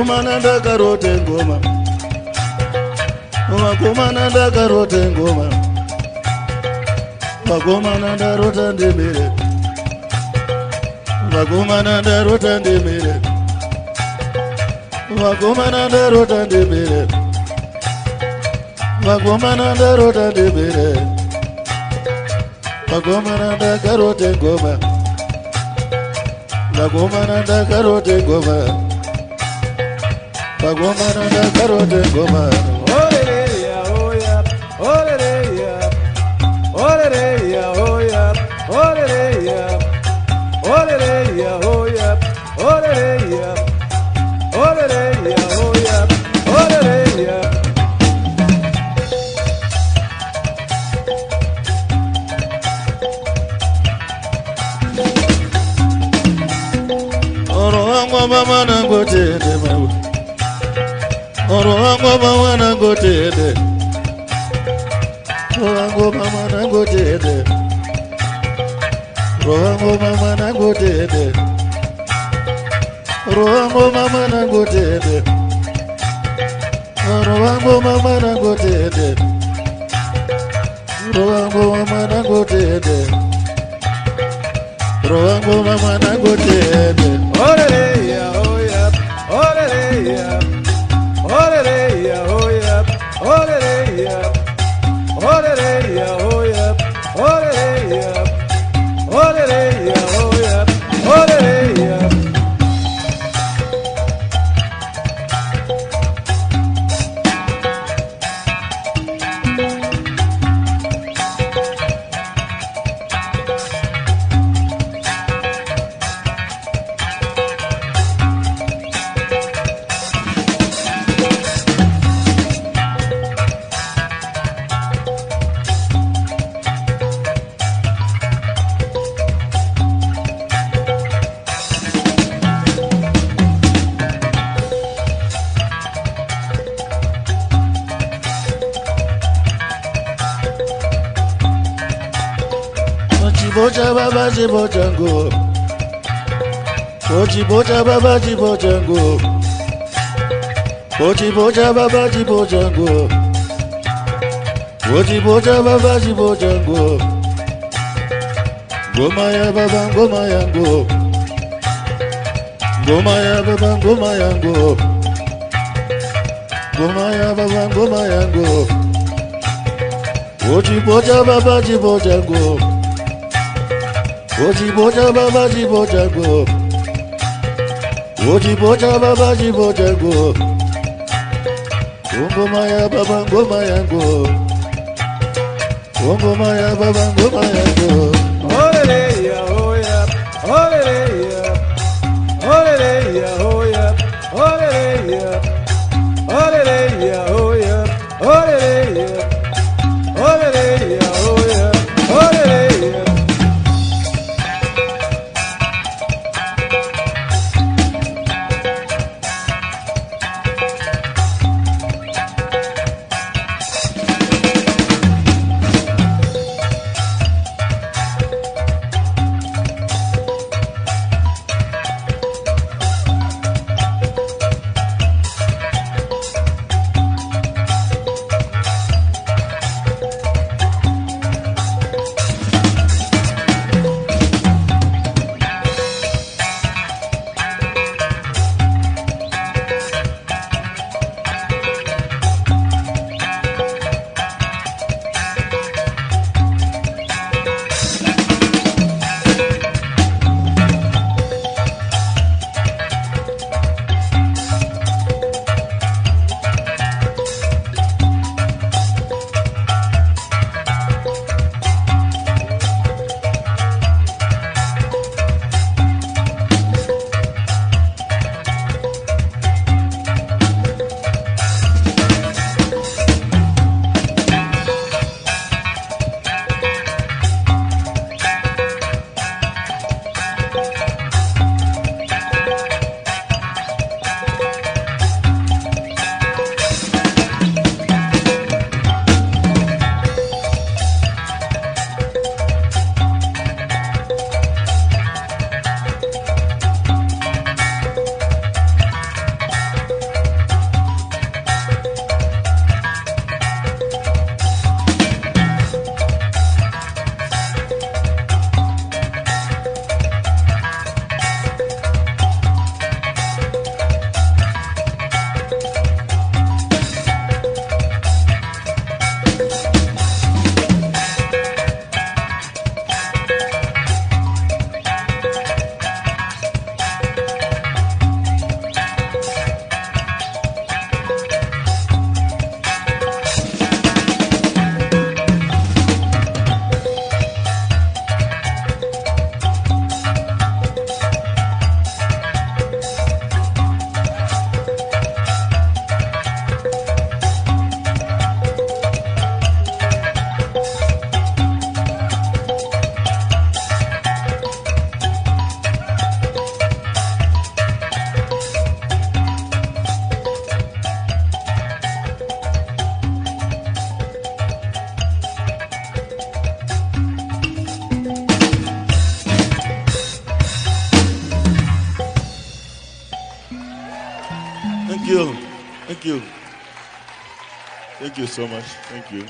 Vakomana ndakarote ngoma. Vakomana ndakarote ngoma. Vakomana ndarota ndemere Vakomana ndarota ndemere Vakomana ndarota ndemere Vakomana ndarota ndemere Vakomana ndakarote ngoma. Vakomana ndakarote ngoma Vakomana ndakarote ngoma Olereya, oya, olereya, olereya, oya, olereya, olereya, oya, olereya, olereya, oya, olereya. Oro wangu mama nangotende mawe Oro wangu mama nangotende Oro wangu mama nangotende Oro wangu mama nangotende Oro wangu mama nangotende Oro wangu mama nangotende Oro wangu mama Chibocha baba chibocha ngo. Oh, chibocha baba chibocha ngo. Oh, chibocha baba chibocha ngo. Oh, chibocha baba chibocha ngo. Ngoma ya baba ngoma yangu Ngoma ya baba ngoma yangu Ngoma ya baba ngoma yangu Chibocha baba chibocha ngo Ojiboja baba jiboja go. Ojiboja baba jiboja go. Ngoma ya baba ngoma yangu. Ngoma ya baba ngoma yangu. Olereya, Thank you. Thank you. Thank you so much. Thank you.